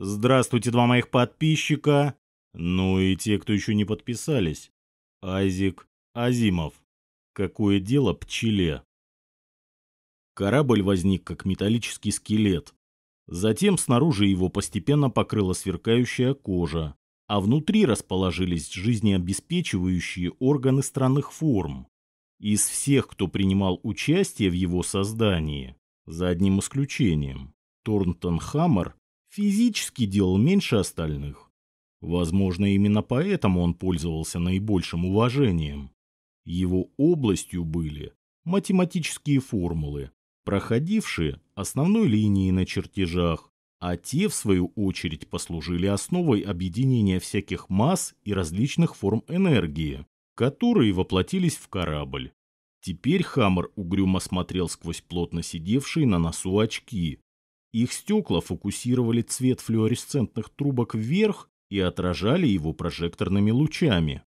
Здравствуйте, два моих подписчика. Ну и те, кто еще не подписались. Азик Азимов. Какое дело пчеле? Корабль возник как металлический скелет. Затем снаружи его постепенно покрыла сверкающая кожа, а внутри расположились жизнеобеспечивающие органы странных форм. Из всех, кто принимал участие в его создании, за одним исключением, Торнтон Хаммер физически делал меньше остальных. Возможно, именно поэтому он пользовался наибольшим уважением. Его областью были математические формулы, проходившие основной линией на чертежах, а те, в свою очередь, послужили основой объединения всяких масс и различных форм энергии, которые воплотились в корабль. Теперь Хаммер угрюмо смотрел сквозь плотно сидевшие на носу очки. Их стекла фокусировали цвет флуоресцентных трубок вверх и отражали его прожекторными лучами.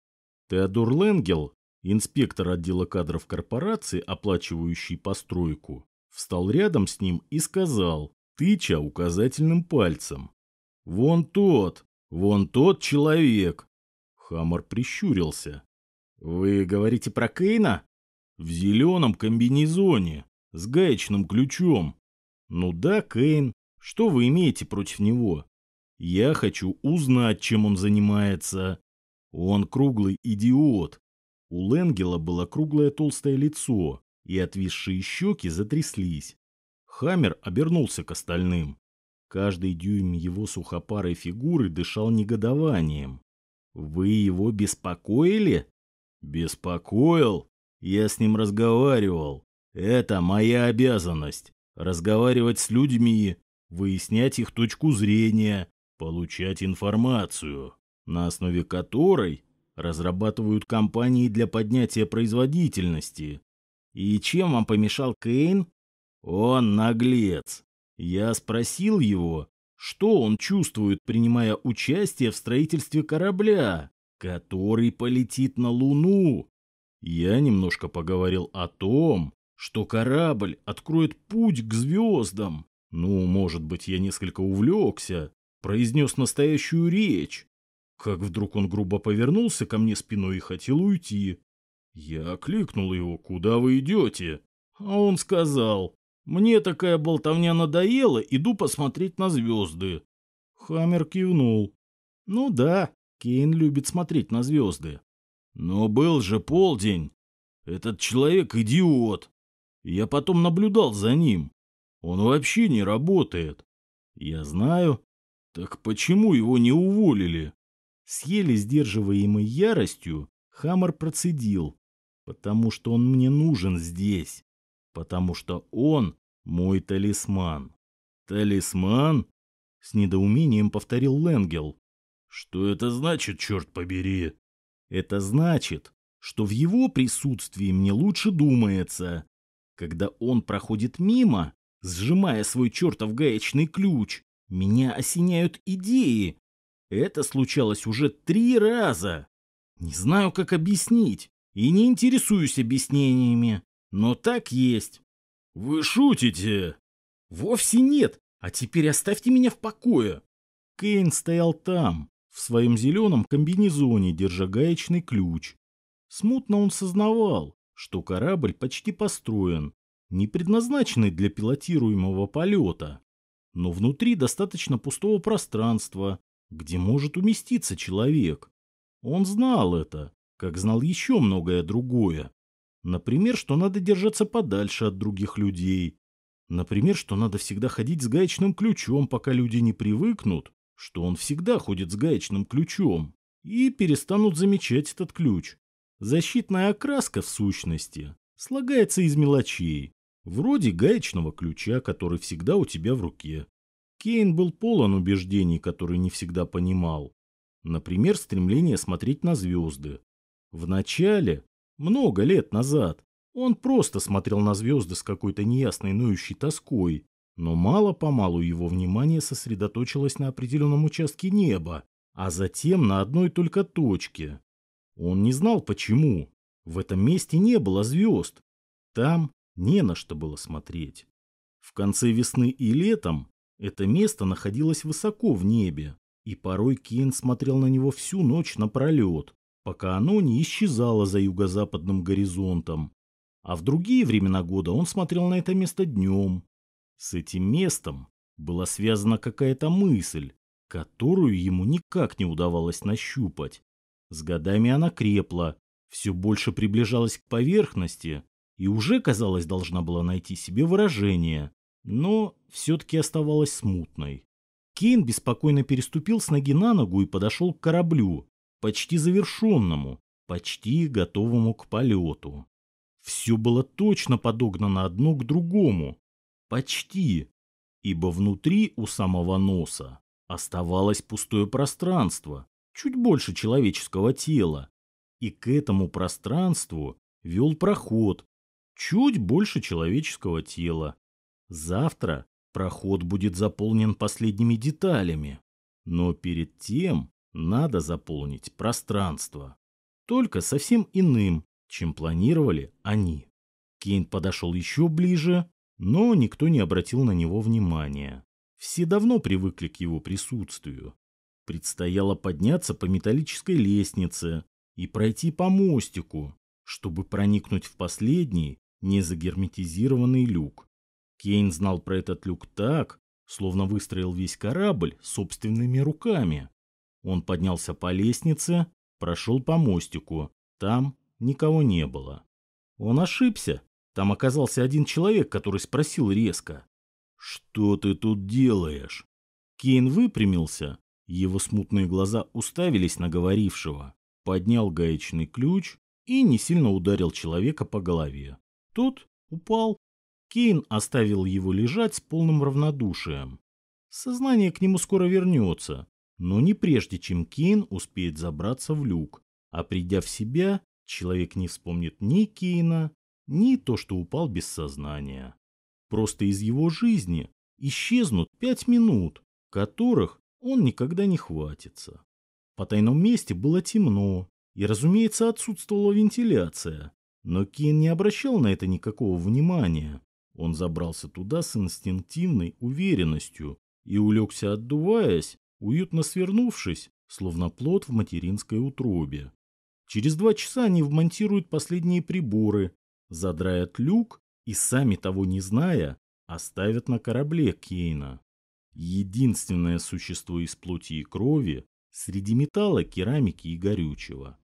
Теодор Ленгел, инспектор отдела кадров корпорации, оплачивающий постройку, встал рядом с ним и сказал, тыча указательным пальцем. «Вон тот, вон тот человек!» Хаммер прищурился. «Вы говорите про Кейна?» «В зеленом комбинезоне, с гаечным ключом». «Ну да, Кейн. Что вы имеете против него?» «Я хочу узнать, чем он занимается. Он круглый идиот». У Ленгела было круглое толстое лицо, и отвисшие щеки затряслись. Хаммер обернулся к остальным. Каждый дюйм его сухопарой фигуры дышал негодованием. «Вы его беспокоили?» «Беспокоил? Я с ним разговаривал. Это моя обязанность. Разговаривать с людьми, выяснять их точку зрения, получать информацию, на основе которой разрабатывают компании для поднятия производительности, и чем вам помешал Кейн? Он наглец. Я спросил его, что он чувствует, принимая участие в строительстве корабля, который полетит на Луну. Я немножко поговорил о том, что корабль откроет путь к звездам. Ну, может быть, я несколько увлекся, произнес настоящую речь. Как вдруг он грубо повернулся ко мне спиной и хотел уйти. Я окликнул его, куда вы идете? А он сказал, мне такая болтовня надоела, иду посмотреть на звезды. Хаммер кивнул. Ну да, Кейн любит смотреть на звезды. Но был же полдень. Этот человек идиот. Я потом наблюдал за ним. Он вообще не работает. Я знаю. Так почему его не уволили? С еле сдерживаемой яростью Хаммер процедил. Потому что он мне нужен здесь. Потому что он мой талисман. Талисман? С недоумением повторил Ленгел. Что это значит, черт побери? Это значит, что в его присутствии мне лучше думается. Когда он проходит мимо, сжимая свой чертов гаечный ключ, меня осеняют идеи. Это случалось уже три раза. Не знаю, как объяснить и не интересуюсь объяснениями, но так есть. Вы шутите? Вовсе нет, а теперь оставьте меня в покое. Кейн стоял там, в своем зеленом комбинезоне, держа гаечный ключ. Смутно он сознавал, что корабль почти построен, не предназначенный для пилотируемого полета, но внутри достаточно пустого пространства, где может уместиться человек. Он знал это, как знал еще многое другое. Например, что надо держаться подальше от других людей. Например, что надо всегда ходить с гаечным ключом, пока люди не привыкнут, что он всегда ходит с гаечным ключом, и перестанут замечать этот ключ. Защитная окраска, в сущности, слагается из мелочей, вроде гаечного ключа, который всегда у тебя в руке. Кейн был полон убеждений, которые не всегда понимал. Например, стремление смотреть на звезды, Вначале, много лет назад, он просто смотрел на звезды с какой-то неясной ноющей тоской, но мало-помалу его внимание сосредоточилось на определенном участке неба, а затем на одной только точке. Он не знал почему. В этом месте не было звезд. Там не на что было смотреть. В конце весны и летом Это место находилось высоко в небе, и порой Кейн смотрел на него всю ночь напролет, пока оно не исчезало за юго-западным горизонтом. А в другие времена года он смотрел на это место днем. С этим местом была связана какая-то мысль, которую ему никак не удавалось нащупать. С годами она крепла, все больше приближалась к поверхности и уже, казалось, должна была найти себе выражение, но все-таки оставалась смутной. Кейн беспокойно переступил с ноги на ногу и подошел к кораблю, почти завершенному, почти готовому к полету. Все было точно подогнано одно к другому. Почти. Ибо внутри у самого носа оставалось пустое пространство, чуть больше человеческого тела. И к этому пространству вел проход, чуть больше человеческого тела. Завтра проход будет заполнен последними деталями. Но перед тем надо заполнить пространство. Только совсем иным, чем планировали они. Кейн подошел еще ближе, но никто не обратил на него внимания. Все давно привыкли к его присутствию. Предстояло подняться по металлической лестнице и пройти по мостику, чтобы проникнуть в последний, незагерметизированный люк. Кейн знал про этот люк так, словно выстроил весь корабль собственными руками. Он поднялся по лестнице, прошел по мостику. Там никого не было. Он ошибся. Там оказался один человек, который спросил резко. «Что ты тут делаешь?» Кейн выпрямился. Его смутные глаза уставились на говорившего. Поднял гаечный ключ и не сильно ударил человека по голове. Тот упал. Кейн оставил его лежать с полным равнодушием. Сознание к нему скоро вернется, но не прежде, чем Кейн успеет забраться в люк. А придя в себя, человек не вспомнит ни Кейна, ни то, что упал без сознания. Просто из его жизни исчезнут пять минут, которых он никогда не хватится. По тайном месте было темно, и, разумеется, отсутствовала вентиляция. Но Кейн не обращал на это никакого внимания. Он забрался туда с инстинктивной уверенностью и улегся, отдуваясь, уютно свернувшись, словно плод в материнской утробе. Через два часа они вмонтируют последние приборы, задраят люк и, сами того не зная, оставят на корабле Кейна. Единственное существо из плоти и крови среди металла, керамики и горючего.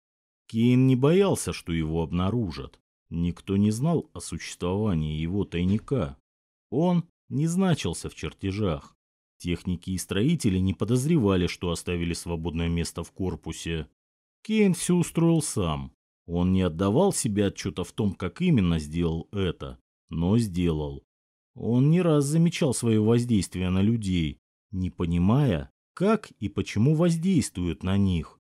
Кейн не боялся, что его обнаружат. Никто не знал о существовании его тайника. Он не значился в чертежах. Техники и строители не подозревали, что оставили свободное место в корпусе. Кейн все устроил сам. Он не отдавал себе отчета в том, как именно сделал это, но сделал. Он не раз замечал свое воздействие на людей, не понимая, как и почему воздействуют на них.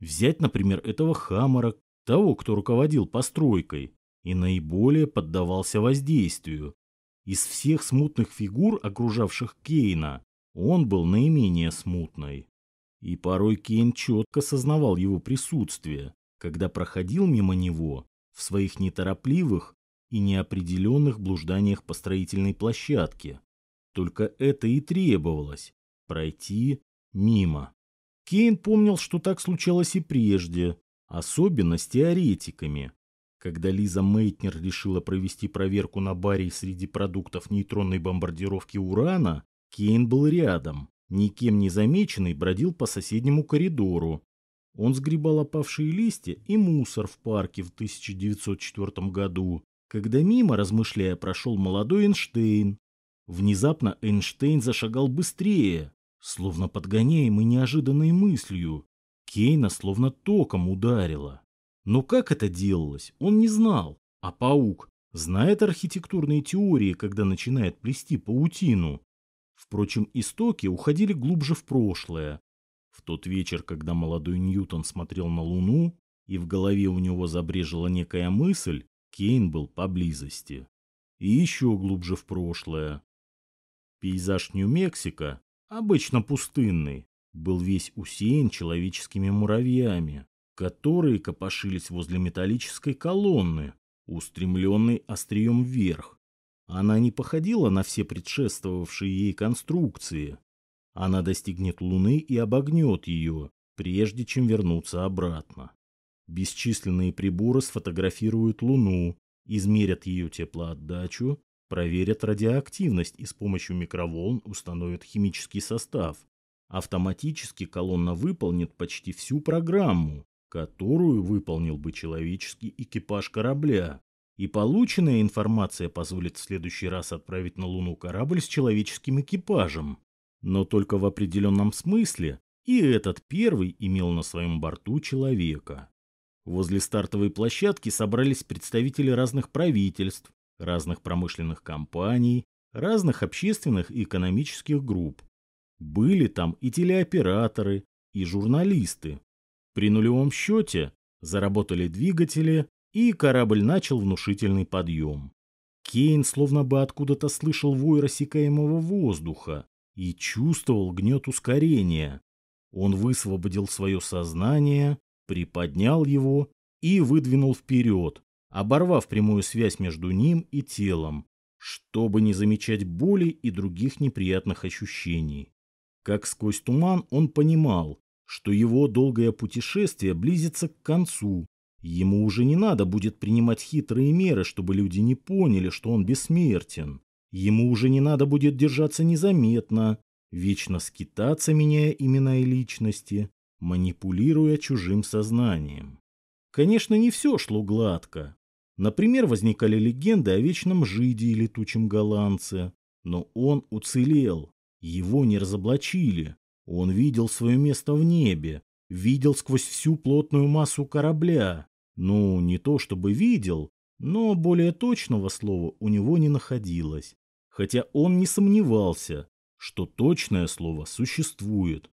Взять, например, этого Хаммера, того, кто руководил постройкой, и наиболее поддавался воздействию. Из всех смутных фигур, окружавших Кейна, он был наименее смутной. И порой Кейн четко сознавал его присутствие, когда проходил мимо него в своих неторопливых и неопределенных блужданиях по строительной площадке. Только это и требовалось – пройти мимо. Кейн помнил, что так случалось и прежде, особенно с теоретиками. Когда Лиза Мейтнер решила провести проверку на баре среди продуктов нейтронной бомбардировки урана, Кейн был рядом, никем не замеченный бродил по соседнему коридору. Он сгребал опавшие листья и мусор в парке в 1904 году, когда мимо, размышляя, прошел молодой Эйнштейн. Внезапно Эйнштейн зашагал быстрее, словно подгоняемый неожиданной мыслью. Кейна словно током ударило. Но как это делалось, он не знал. А паук знает архитектурные теории, когда начинает плести паутину. Впрочем, истоки уходили глубже в прошлое. В тот вечер, когда молодой Ньютон смотрел на Луну, и в голове у него забрежила некая мысль, Кейн был поблизости. И еще глубже в прошлое. Пейзаж Нью-Мексико обычно пустынный, был весь усеян человеческими муравьями, которые копошились возле металлической колонны, устремленной острием вверх. Она не походила на все предшествовавшие ей конструкции. Она достигнет Луны и обогнет ее, прежде чем вернуться обратно. Бесчисленные приборы сфотографируют Луну, измерят ее теплоотдачу, проверят радиоактивность и с помощью микроволн установят химический состав. Автоматически колонна выполнит почти всю программу, которую выполнил бы человеческий экипаж корабля. И полученная информация позволит в следующий раз отправить на Луну корабль с человеческим экипажем. Но только в определенном смысле, и этот первый имел на своем борту человека. Возле стартовой площадки собрались представители разных правительств, разных промышленных компаний, разных общественных и экономических групп. Были там и телеоператоры, и журналисты. При нулевом счете заработали двигатели, и корабль начал внушительный подъем. Кейн словно бы откуда-то слышал вой рассекаемого воздуха и чувствовал гнет ускорения. Он высвободил свое сознание приподнял его и выдвинул вперед, оборвав прямую связь между ним и телом, чтобы не замечать боли и других неприятных ощущений. Как сквозь туман он понимал, что его долгое путешествие близится к концу. Ему уже не надо будет принимать хитрые меры, чтобы люди не поняли, что он бессмертен. Ему уже не надо будет держаться незаметно, вечно скитаться, меняя имена и личности, манипулируя чужим сознанием. Конечно, не все шло гладко. Например, возникали легенды о вечном жиде и летучем голландце. Но он уцелел, его не разоблачили. Он видел свое место в небе, видел сквозь всю плотную массу корабля. Ну, не то чтобы видел, но более точного слова у него не находилось. Хотя он не сомневался, что точное слово существует.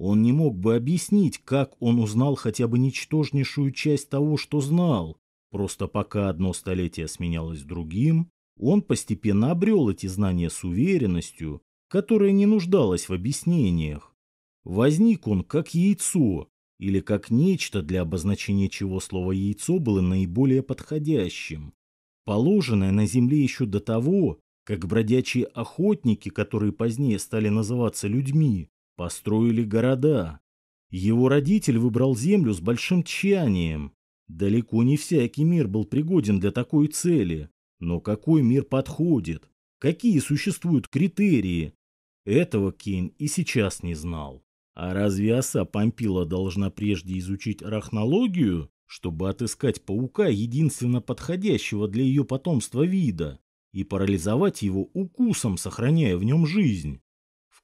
Он не мог бы объяснить, как он узнал хотя бы ничтожнейшую часть того, что знал. Просто пока одно столетие сменялось другим, он постепенно обрел эти знания с уверенностью, которая не нуждалась в объяснениях. Возник он как яйцо, или как нечто, для обозначения чего слово «яйцо» было наиболее подходящим. Положенное на земле еще до того, как бродячие охотники, которые позднее стали называться людьми, Построили города. Его родитель выбрал землю с большим тщанием. Далеко не всякий мир был пригоден для такой цели. Но какой мир подходит? Какие существуют критерии? Этого Кейн и сейчас не знал. А разве оса Помпила должна прежде изучить арахнологию, чтобы отыскать паука единственно подходящего для ее потомства вида и парализовать его укусом, сохраняя в нем жизнь?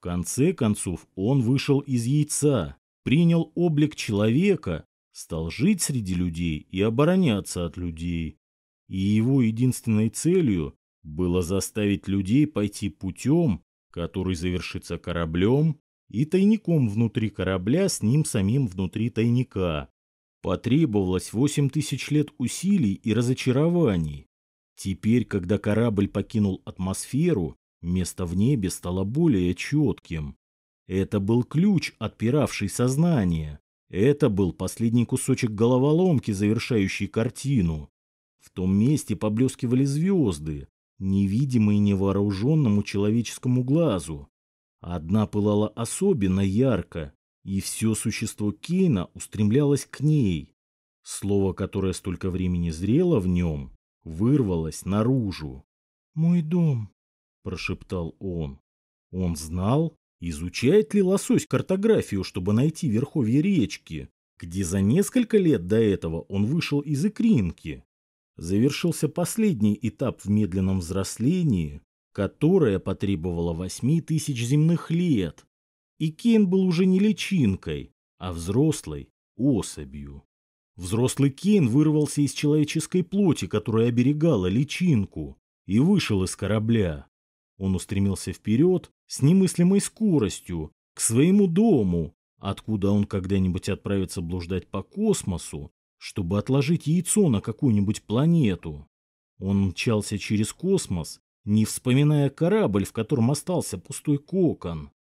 Конце концов он вышел из яйца, принял облик человека, стал жить среди людей и обороняться от людей. И его единственной целью было заставить людей пойти путем, который завершится кораблем и тайником внутри корабля с ним самим внутри тайника. Потребовалось восемь тысяч лет усилий и разочарований. Теперь, когда корабль покинул атмосферу, Место в небе стало более четким. Это был ключ, отпиравший сознание. Это был последний кусочек головоломки, завершающий картину. В том месте поблескивали звезды, невидимые невооруженному человеческому глазу. Одна пылала особенно ярко, и все существо Кейна устремлялось к ней. Слово, которое столько времени зрело в нем, вырвалось наружу. «Мой дом», прошептал он. Он знал, изучает ли лосось картографию, чтобы найти верховье речки, где за несколько лет до этого он вышел из икринки. Завершился последний этап в медленном взрослении, которое потребовало восьми тысяч земных лет. И Кен был уже не личинкой, а взрослой особью. Взрослый Кен вырвался из человеческой плоти, которая оберегала личинку, и вышел из корабля. Он устремился вперед с немыслимой скоростью, к своему дому, откуда он когда-нибудь отправится блуждать по космосу, чтобы отложить яйцо на какую-нибудь планету. Он мчался через космос, не вспоминая корабль, в котором остался пустой кокон.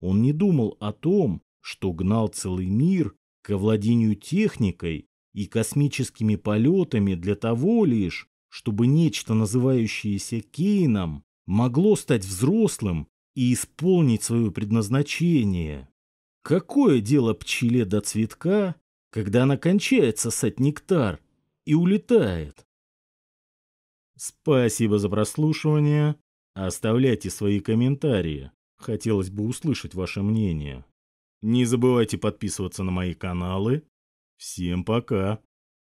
Он не думал о том, что гнал целый мир к овладению техникой и космическими полетами для того лишь, чтобы нечто, называющееся Кейном, могло стать взрослым и исполнить свое предназначение. Какое дело пчеле до цветка, когда она кончает сосать нектар и улетает? Спасибо за прослушивание. Оставляйте свои комментарии. Хотелось бы услышать ваше мнение. Не забывайте подписываться на мои каналы. Всем пока.